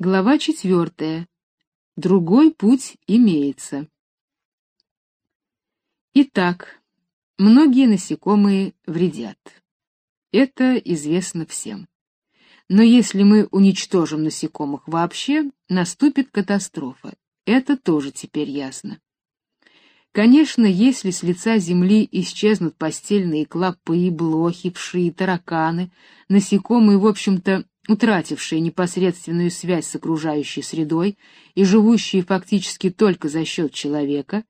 Глава четвертая. Другой путь имеется. Итак, многие насекомые вредят. Это известно всем. Но если мы уничтожим насекомых вообще, наступит катастрофа. Это тоже теперь ясно. Конечно, если с лица земли исчезнут постельные клопы, блохи, вши, тараканы, насекомые, в общем-то, утратившие непосредственную связь с окружающей средой и живущие фактически только за счет человека,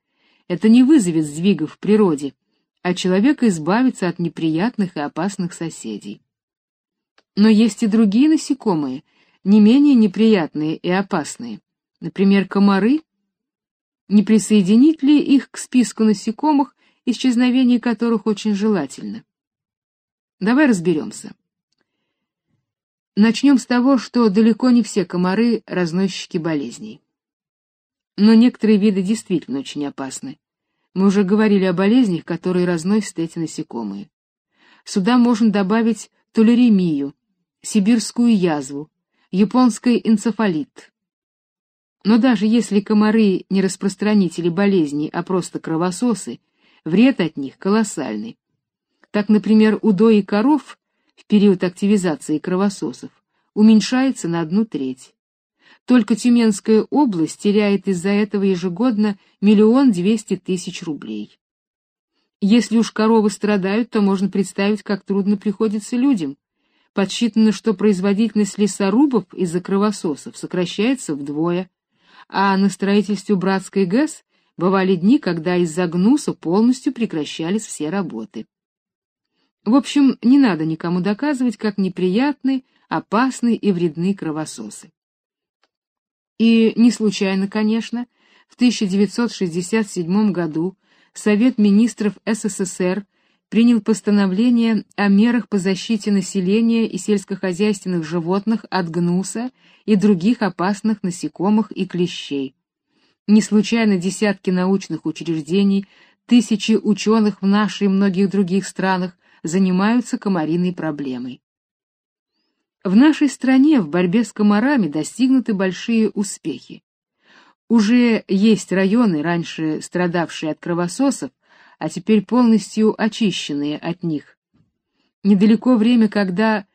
это не вызовет сдвигов в природе, а человек избавится от неприятных и опасных соседей. Но есть и другие насекомые, не менее неприятные и опасные. Например, комары. Не присоединить ли их к списку насекомых, исчезновение которых очень желательно? Давай разберемся. Начнем с того, что далеко не все комары — разносчики болезней. Но некоторые виды действительно очень опасны. Мы уже говорили о болезнях, которые разносят эти насекомые. Сюда можно добавить толеремию, сибирскую язву, японский энцефалит. Но даже если комары не распространители болезней, а просто кровососы, вред от них колоссальный. Так, например, у дои коров в период активизации кровососов уменьшается на одну треть. Только Тюменская область теряет из-за этого ежегодно миллион двести тысяч рублей. Если уж коровы страдают, то можно представить, как трудно приходится людям. Подсчитано, что производительность лесорубов из-за кровососов сокращается вдвое, а на строительстве Братской ГЭС бывали дни, когда из-за гнуса полностью прекращались все работы. В общем, не надо никому доказывать, как неприятны, опасны и вредны кровососы. И не случайно, конечно, в 1967 году Совет министров СССР принял постановление о мерах по защите населения и сельскохозяйственных животных от гнуса и других опасных насекомых и клещей. Не случайно десятки научных учреждений, тысячи ученых в нашей и многих других странах занимаются комариной проблемой. В нашей стране в борьбе с комарами достигнуты большие успехи. Уже есть районы, раньше страдавшие от кровососов, а теперь полностью очищенные от них. Недалеко время, когда,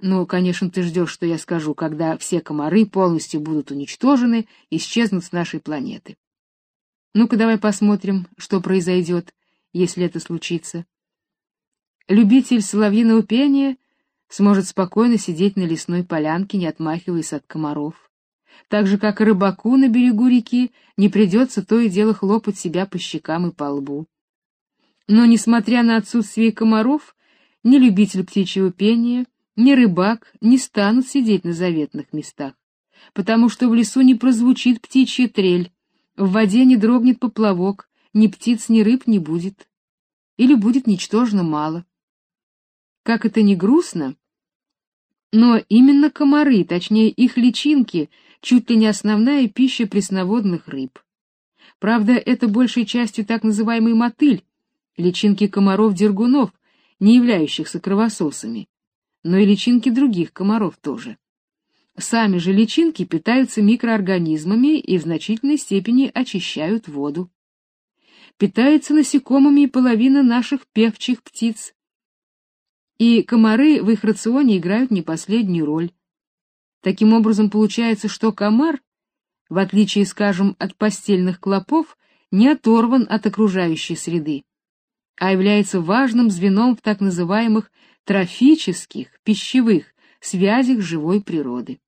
ну, конечно, ты ждешь, что я скажу, когда все комары полностью будут уничтожены, исчезнут с нашей планеты. Ну-ка давай посмотрим, что произойдет, если это случится. Любитель соловьиного пения сможет спокойно сидеть на лесной полянке, не отмахиваясь от комаров. Так же, как и рыбаку на берегу реки, не придется то и дело хлопать себя по щекам и по лбу. Но, несмотря на отсутствие комаров, ни любитель птичьего пения, ни рыбак не станут сидеть на заветных местах, потому что в лесу не прозвучит птичья трель, в воде не дрогнет поплавок, ни птиц, ни рыб не будет. Или будет ничтожно мало. Как это ни грустно, но именно комары, точнее их личинки, чуть ли не основная пища пресноводных рыб. Правда, это большей частью так называемый мотыль, личинки комаров-дергунов, не являющихся кровососами, но и личинки других комаров тоже. Сами же личинки питаются микроорганизмами и в значительной степени очищают воду. Питается насекомыми половина наших певчих птиц, и комары в их рационе играют не последнюю роль. Таким образом, получается, что комар, в отличие, скажем, от постельных клопов, не оторван от окружающей среды, а является важным звеном в так называемых трофических, пищевых связях живой природы.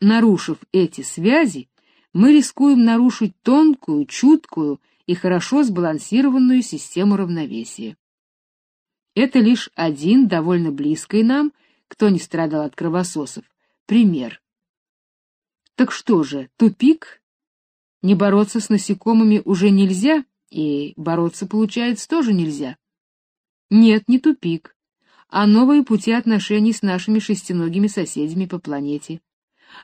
Нарушив эти связи, мы рискуем нарушить тонкую, чуткую и хорошо сбалансированную систему равновесия. Это лишь один довольно близкий нам, кто не страдал от кровососов, пример. Так что же, тупик? Не бороться с насекомыми уже нельзя, и бороться, получается, тоже нельзя. Нет, не тупик, а новые пути отношений с нашими шестиногими соседями по планете.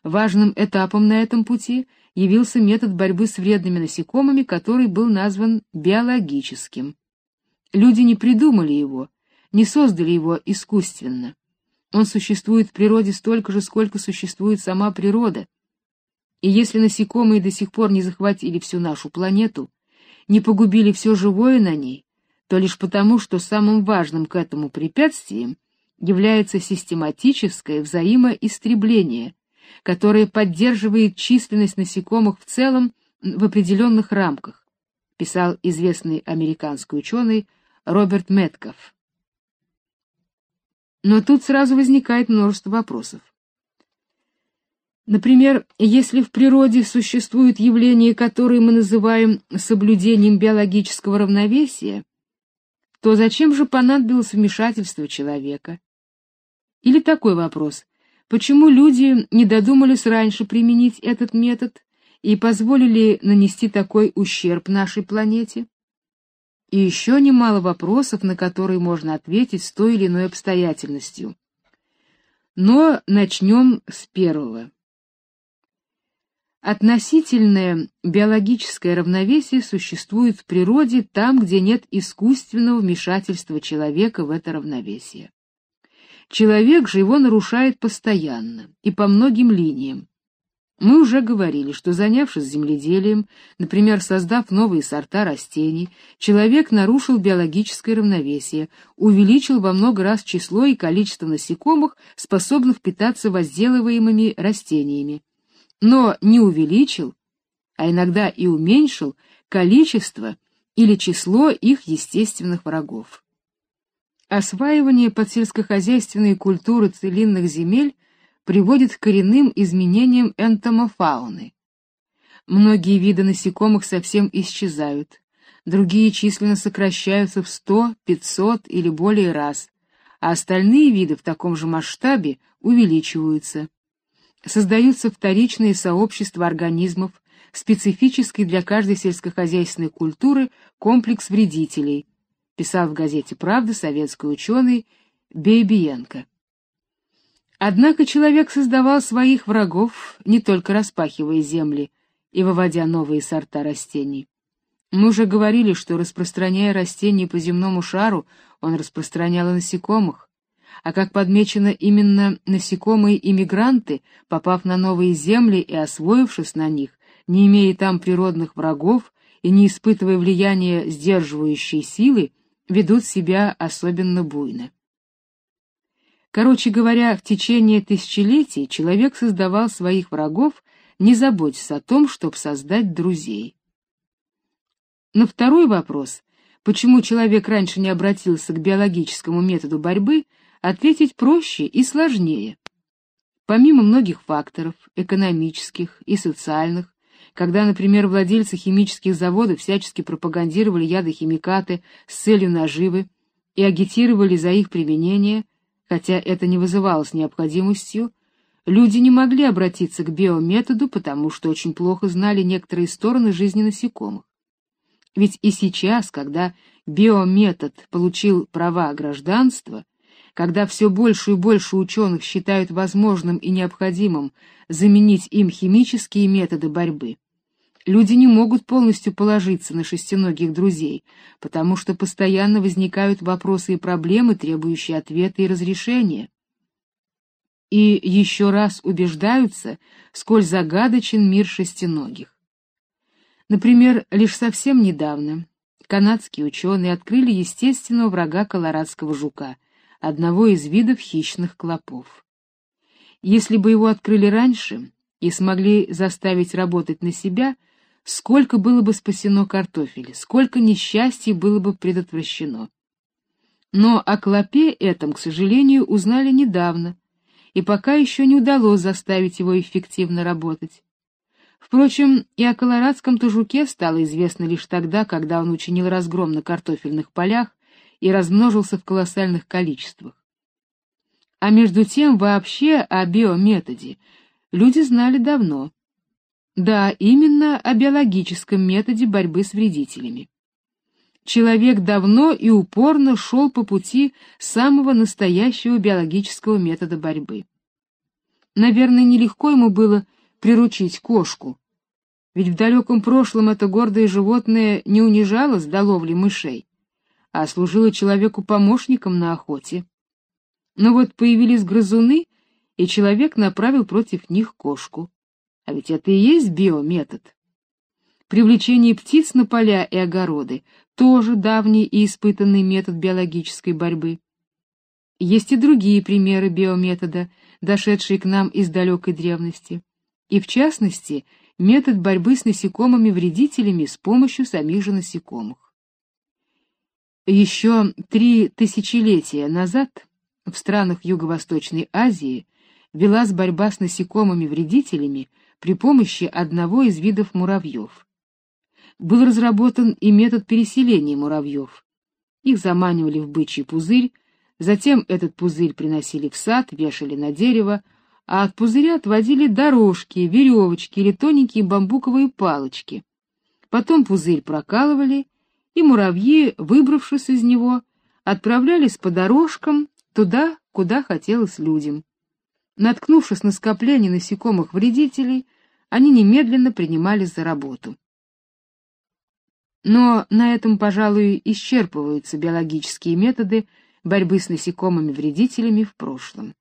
Важным этапом на этом пути явился метод борьбы с вредными насекомыми, который был назван биологическим. Люди не придумали его, не создали его искусственно. Он существует в природе столько же, сколько существует сама природа, И если насекомые до сих пор не захватили всю нашу планету, не погубили все живое на ней, то лишь потому, что самым важным к этому препятствием является систематическое взаимоистребление, которое поддерживает численность насекомых в целом в определенных рамках, писал известный американский ученый Роберт Метков. Но тут сразу возникает множество вопросов. Например, если в природе существуют явления, которые мы называем соблюдением биологического равновесия, то зачем же понадобилось вмешательство человека? Или такой вопрос: почему люди не додумались раньше применить этот метод и позволили нанести такой ущерб нашей планете? И еще немало вопросов, на которые можно ответить с той или иной обстоятельностью. Но начнем с первого. Относительное биологическое равновесие существует в природе там, где нет искусственного вмешательства человека в это равновесие. Человек же его нарушает постоянно и по многим линиям. Мы уже говорили, что занявшись земледелием, например, создав новые сорта растений, человек нарушил биологическое равновесие, увеличил во много раз число и количество насекомых, способных питаться возделываемыми растениями, но не увеличил, а иногда и уменьшил количество или число их естественных врагов. Осваивание под сельскохозяйственные культуры целинных земель приводит к коренным изменениям энтомофауны. Многие виды насекомых совсем исчезают, другие численно сокращаются в 100, 500 или более раз, а остальные виды в таком же масштабе увеличиваются создаются вторичные сообщества организмов, специфический для каждой сельскохозяйственной культуры комплекс вредителей, писал в газете Правда советский ученый Бейбиенко. Однако человек создавал своих врагов, не только распахивая земли и выводя новые сорта растений. Мы уже говорили, что распространяя растения по земному шару, он распространял и насекомых а как подмечено именно насекомые-иммигранты, попав на новые земли и освоившись на них, не имея там природных врагов и не испытывая влияния сдерживающей силы, ведут себя особенно буйно. Короче говоря, в течение тысячелетий человек создавал своих врагов, не заботясь о том, чтобы создать друзей. На второй вопрос, почему человек раньше не обратился к биологическому методу борьбы, ответить проще и сложнее. Помимо многих факторов, экономических и социальных, когда, например, владельцы химических заводов всячески пропагандировали ядохимикаты с целью наживы и агитировали за их применение, хотя это не вызывалось необходимостью, люди не могли обратиться к биометоду, потому что очень плохо знали некоторые стороны жизни насекомых. Ведь и сейчас, когда биометод получил права гражданства, когда все больше и больше ученых считают возможным и необходимым заменить им химические методы борьбы. Люди не могут полностью положиться на шестиногих друзей, потому что постоянно возникают вопросы и проблемы, требующие ответа и разрешения. И еще раз убеждаются, сколь загадочен мир шестиногих. Например, лишь совсем недавно канадские ученые открыли естественного врага колорадского жука одного из видов хищных клопов. Если бы его открыли раньше и смогли заставить работать на себя, сколько было бы спасено картофеля, сколько несчастий было бы предотвращено. Но о клопе этом, к сожалению, узнали недавно, и пока еще не удалось заставить его эффективно работать. Впрочем, и о колорадском тужуке стало известно лишь тогда, когда он учинил разгром на картофельных полях и размножился в колоссальных количествах. А между тем вообще о биометоде люди знали давно. Да, именно о биологическом методе борьбы с вредителями. Человек давно и упорно шел по пути самого настоящего биологического метода борьбы. Наверное, нелегко ему было приручить кошку, ведь в далеком прошлом это гордое животное не унижалось до ловли мышей а служила человеку помощником на охоте. Но вот появились грызуны, и человек направил против них кошку. А ведь это и есть биометод. Привлечение птиц на поля и огороды тоже давний и испытанный метод биологической борьбы. Есть и другие примеры биометода, дошедшие к нам из далекой древности, и в частности, метод борьбы с насекомыми-вредителями с помощью самих же насекомых. Еще три тысячелетия назад в странах Юго-Восточной Азии велась борьба с насекомыми-вредителями при помощи одного из видов муравьев. Был разработан и метод переселения муравьев. Их заманивали в бычий пузырь, затем этот пузырь приносили в сад, вешали на дерево, а от пузыря отводили дорожки, веревочки или тоненькие бамбуковые палочки. Потом пузырь прокалывали, и муравьи, выбравшись из него, отправлялись по дорожкам туда, куда хотелось людям. Наткнувшись на скопление насекомых-вредителей, они немедленно принимались за работу. Но на этом, пожалуй, исчерпываются биологические методы борьбы с насекомыми-вредителями в прошлом.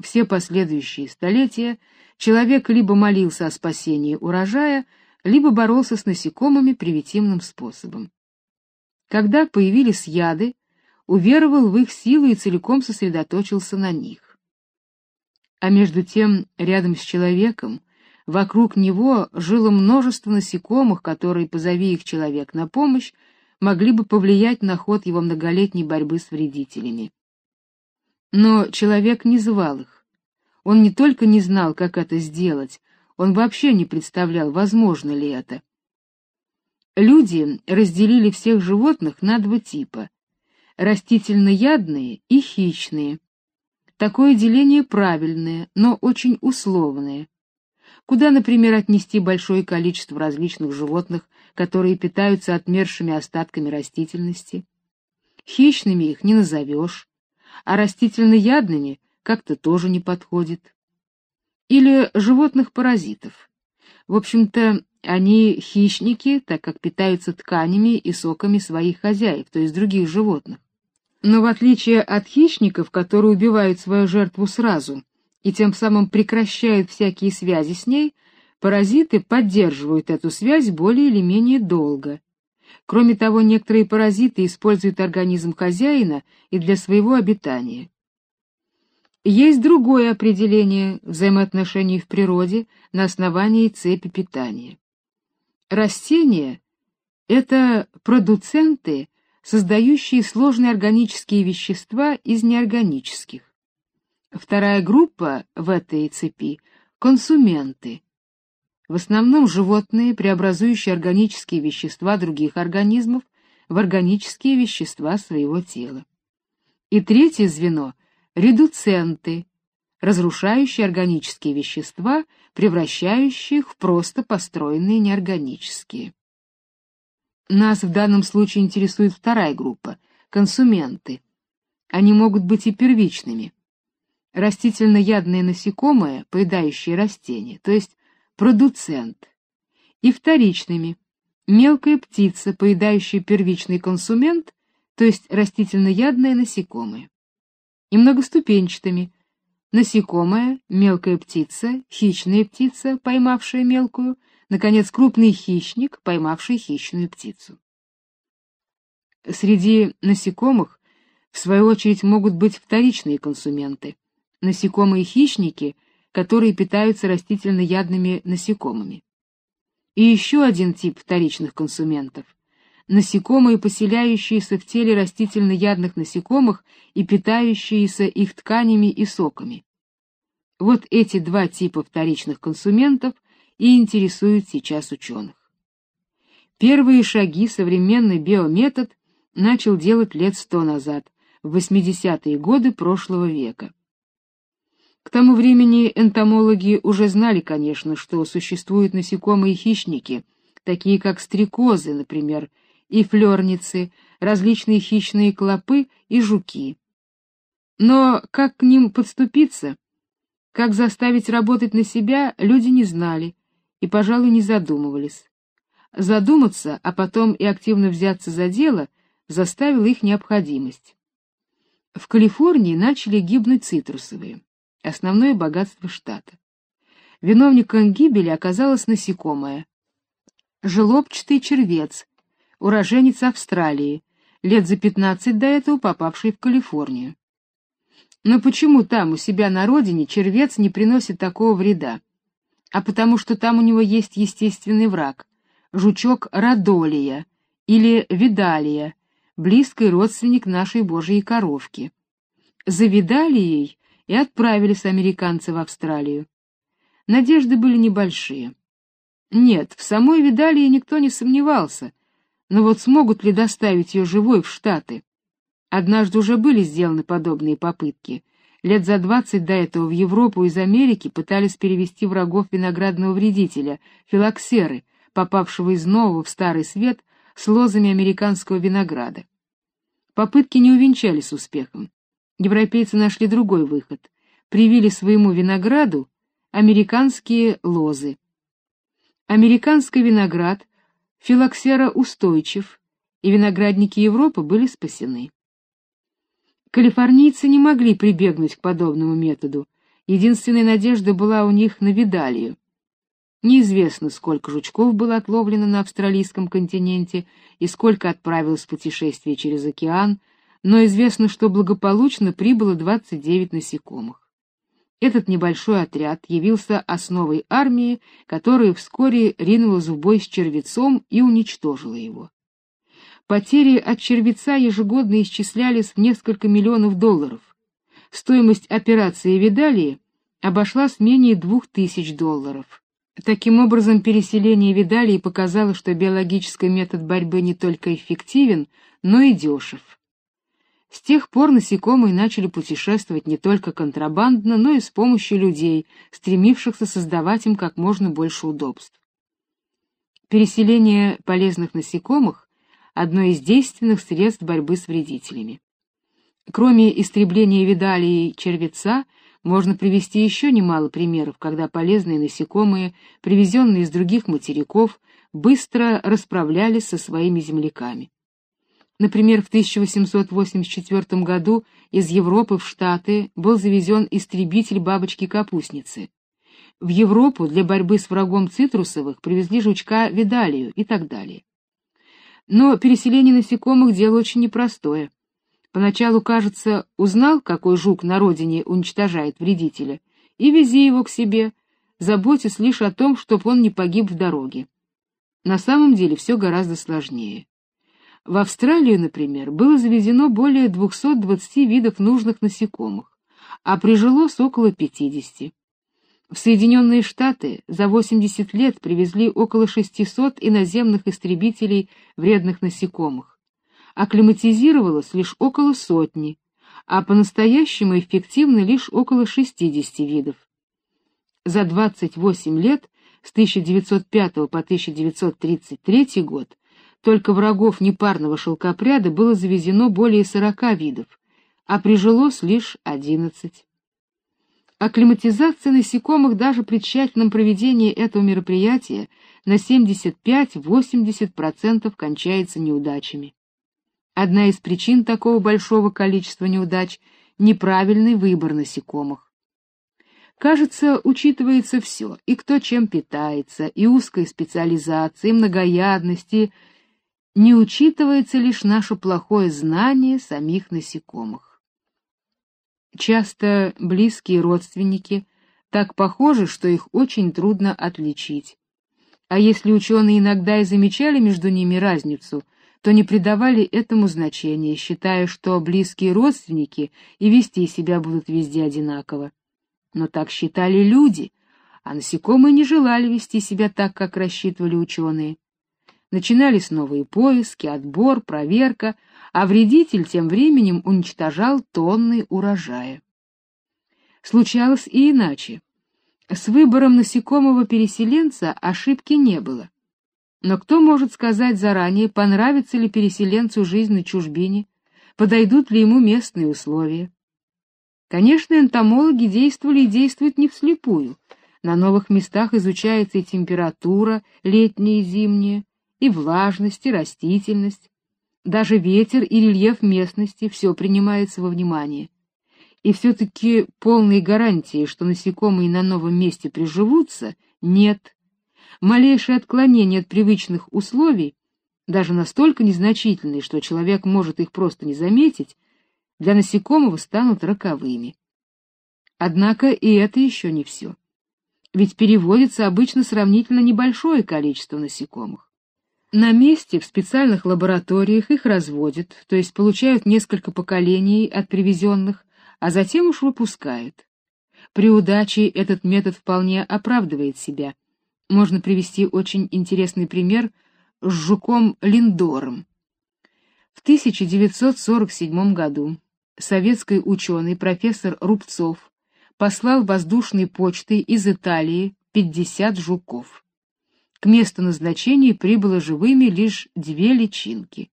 Все последующие столетия человек либо молился о спасении урожая, либо боролся с насекомыми привитивным способом. Когда появились яды, уверовал в их силу и целиком сосредоточился на них. А между тем, рядом с человеком, вокруг него жило множество насекомых, которые, позови их человек на помощь, могли бы повлиять на ход его многолетней борьбы с вредителями. Но человек не звал их. Он не только не знал, как это сделать, он вообще не представлял, возможно ли это. Люди разделили всех животных на два типа: растительноядные и хищные. Такое деление правильное, но очень условное. Куда, например, отнести большое количество различных животных, которые питаются отмершими остатками растительности? Хищными их не назовешь, а растительноядными как-то тоже не подходит. Или животных-паразитов. В общем-то, они хищники, так как питаются тканями и соками своих хозяев, то есть других животных. Но в отличие от хищников, которые убивают свою жертву сразу и тем самым прекращают всякие связи с ней, паразиты поддерживают эту связь более или менее долго. Кроме того, некоторые паразиты используют организм хозяина и для своего обитания. Есть другое определение взаимоотношений в природе на основании цепи питания. Растения — это продуценты, создающие сложные органические вещества из неорганических. Вторая группа в этой цепи — консументы, в основном животные, преобразующие органические вещества других организмов в органические вещества своего тела. И третье звено — редуценты, разрушающие органические вещества, превращающие их в просто построенные неорганические. Нас в данном случае интересует вторая группа — консументы. Они могут быть и первичными. Растительноядные насекомые, поедающие растения, то есть продуцент, и вторичными — мелкая птица, поедающая первичный консумент, то есть растительноядные насекомые, и многоступенчатыми — насекомая, мелкая птица, хищная птица, поймавшая мелкую, наконец, крупный хищник, поймавший хищную птицу. Среди насекомых, в свою очередь, могут быть вторичные консументы, насекомые-хищники — которые питаются растительноядными насекомыми. И еще один тип вторичных консументов — насекомые, поселяющиеся в теле растительноядных насекомых и питающиеся их тканями и соками. Вот эти два типа вторичных консументов и интересуют сейчас ученых. Первые шаги современный биометод начал делать лет сто назад, в 80-е годы прошлого века. К тому времени энтомологи уже знали, конечно, что существуют насекомые-хищники, такие как стрекозы, например, и флёрницы, различные хищные клопы и жуки. Но как к ним подступиться, как заставить работать на себя, люди не знали и, пожалуй, не задумывались. Задуматься, а потом и активно взяться за дело, заставила их необходимость. В Калифорнии начали гибнуть цитрусовые основное богатство штата. Виновником гибели оказалось насекомое. Желобчатый червец, уроженец Австралии, лет за 15 до этого попавший в Калифорнию. Но почему там, у себя на родине, червец не приносит такого вреда? А потому что там у него есть естественный враг — жучок радолия или видалия, близкий родственник нашей божьей коровки. За видалией и отправились американцы в Австралию. Надежды были небольшие. Нет, в самой видалии никто не сомневался, но вот смогут ли доставить ее живой в Штаты? Однажды уже были сделаны подобные попытки. Лет за двадцать до этого в Европу из Америки пытались перевести врагов виноградного вредителя, филоксеры, попавшего из нового в старый свет с лозами американского винограда. Попытки не увенчались успехом. Европейцы нашли другой выход. Привили своему винограду американские лозы. Американский виноград филоксера устойчив, и виноградники Европы были спасены. Калифорнийцы не могли прибегнуть к подобному методу. Единственная надежда была у них на видалию. Неизвестно, сколько жучков было отловлено на австралийском континенте и сколько отправилось в путешествие через океан, но известно, что благополучно прибыло 29 насекомых. Этот небольшой отряд явился основой армии, которая вскоре ринулась в бой с червецом и уничтожила его. Потери от червеца ежегодно исчислялись в несколько миллионов долларов. Стоимость операции Видалии обошлась менее двух тысяч долларов. Таким образом, переселение Видалии показало, что биологический метод борьбы не только эффективен, но и дешев. С тех пор насекомые начали путешествовать не только контрабандно, но и с помощью людей, стремившихся создавать им как можно больше удобств. Переселение полезных насекомых одно из действенных средств борьбы с вредителями. Кроме истребления видалии червеца, можно привести еще немало примеров, когда полезные насекомые, привезенные из других материков, быстро расправлялись со своими земляками. Например, в 1884 году из Европы в Штаты был завезен истребитель бабочки-капустницы. В Европу для борьбы с врагом цитрусовых привезли жучка видалию и так далее. Но переселение насекомых дело очень непростое. Поначалу, кажется, узнал, какой жук на родине уничтожает вредителя, и вези его к себе, заботясь лишь о том, чтобы он не погиб в дороге. На самом деле все гораздо сложнее. В Австралию, например, было завезено более 220 видов нужных насекомых, а прижилось около 50. В Соединенные Штаты за 80 лет привезли около 600 иноземных истребителей вредных насекомых. Акклиматизировалось лишь около сотни, а по-настоящему эффективны лишь около 60 видов. За 28 лет с 1905 по 1933 год только врагов непарного шелкопряда было завезено более 40 видов, а прижилось лишь 11. Акклиматизация насекомых даже при тщательном проведении этого мероприятия на 75-80% кончается неудачами. Одна из причин такого большого количества неудач — неправильный выбор насекомых. Кажется, учитывается все, и кто чем питается, и узкая специализация, и многоядность, не учитывается лишь наше плохое знание самих насекомых. Часто близкие родственники так похожи, что их очень трудно отличить. А если ученые иногда и замечали между ними разницу, то не придавали этому значения, считая, что близкие родственники и вести себя будут везде одинаково. Но так считали люди, а насекомые не желали вести себя так, как рассчитывали ученые. Начинались новые поиски, отбор, проверка, а вредитель тем временем уничтожал тонны урожая. Случалось и иначе. С выбором насекомого переселенца ошибки не было. Но кто может сказать заранее, понравится ли переселенцу жизнь на чужбине, подойдут ли ему местные условия? Конечно, энтомологи действовали и действуют не вслепую. На новых местах изучается и температура, летняя и зимняя, и влажность, и растительность, даже ветер и рельеф местности все принимается во внимание. И все-таки полной гарантии, что насекомые на новом месте приживутся, нет. Малейшее отклонение от привычных условий, даже настолько незначительные, что человек может их просто не заметить, для насекомого станут роковыми. Однако и это еще не все. Ведь переводится обычно сравнительно небольшое количество насекомых. На месте в специальных лабораториях их разводят, то есть получают несколько поколений от привезенных, а затем уж выпускают. При удаче этот метод вполне оправдывает себя. Можно привести очень интересный пример с жуком линдором. В 1947 году советский ученый профессор Рубцов послал воздушной почтой из Италии 50 жуков. К месту назначения прибыло живыми лишь две личинки.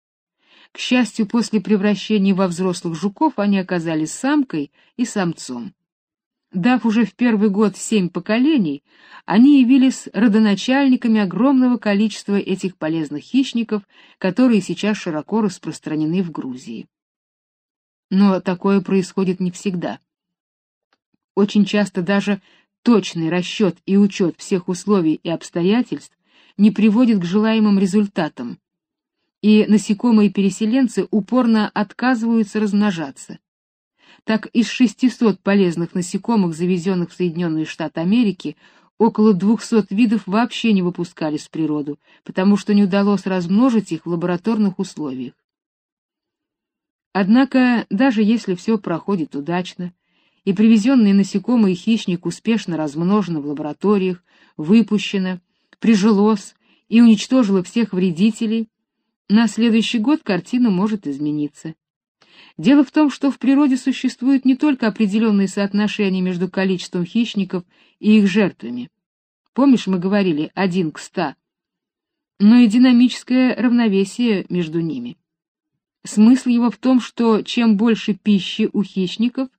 К счастью, после превращения во взрослых жуков они оказались самкой и самцом. Дав уже в первый год семь поколений, они явились родоначальниками огромного количества этих полезных хищников, которые сейчас широко распространены в Грузии. Но такое происходит не всегда. Очень часто даже точный расчет и учет всех условий и обстоятельств не приводит к желаемым результатам, и насекомые-переселенцы упорно отказываются размножаться. Так из 600 полезных насекомых, завезенных в Соединенные Штаты Америки, около 200 видов вообще не выпускались в природу, потому что не удалось размножить их в лабораторных условиях. Однако, даже если все проходит удачно, и привезенные насекомые хищник успешно размножено в лабораториях, выпущено, прижилось и уничтожило всех вредителей, на следующий год картина может измениться. Дело в том, что в природе существуют не только определенные соотношения между количеством хищников и их жертвами. Помнишь, мы говорили один к ста, но и динамическое равновесие между ними. Смысл его в том, что чем больше пищи у хищников,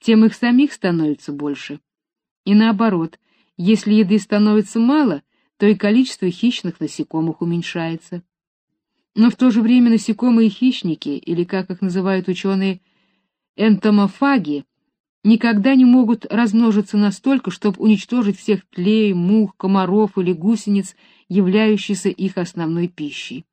тем их самих становится больше. И наоборот, если еды становится мало, то и количество хищных насекомых уменьшается. Но в то же время насекомые-хищники, или как их называют ученые, энтомофаги, никогда не могут размножиться настолько, чтобы уничтожить всех тлей, мух, комаров или гусениц, являющихся их основной пищей.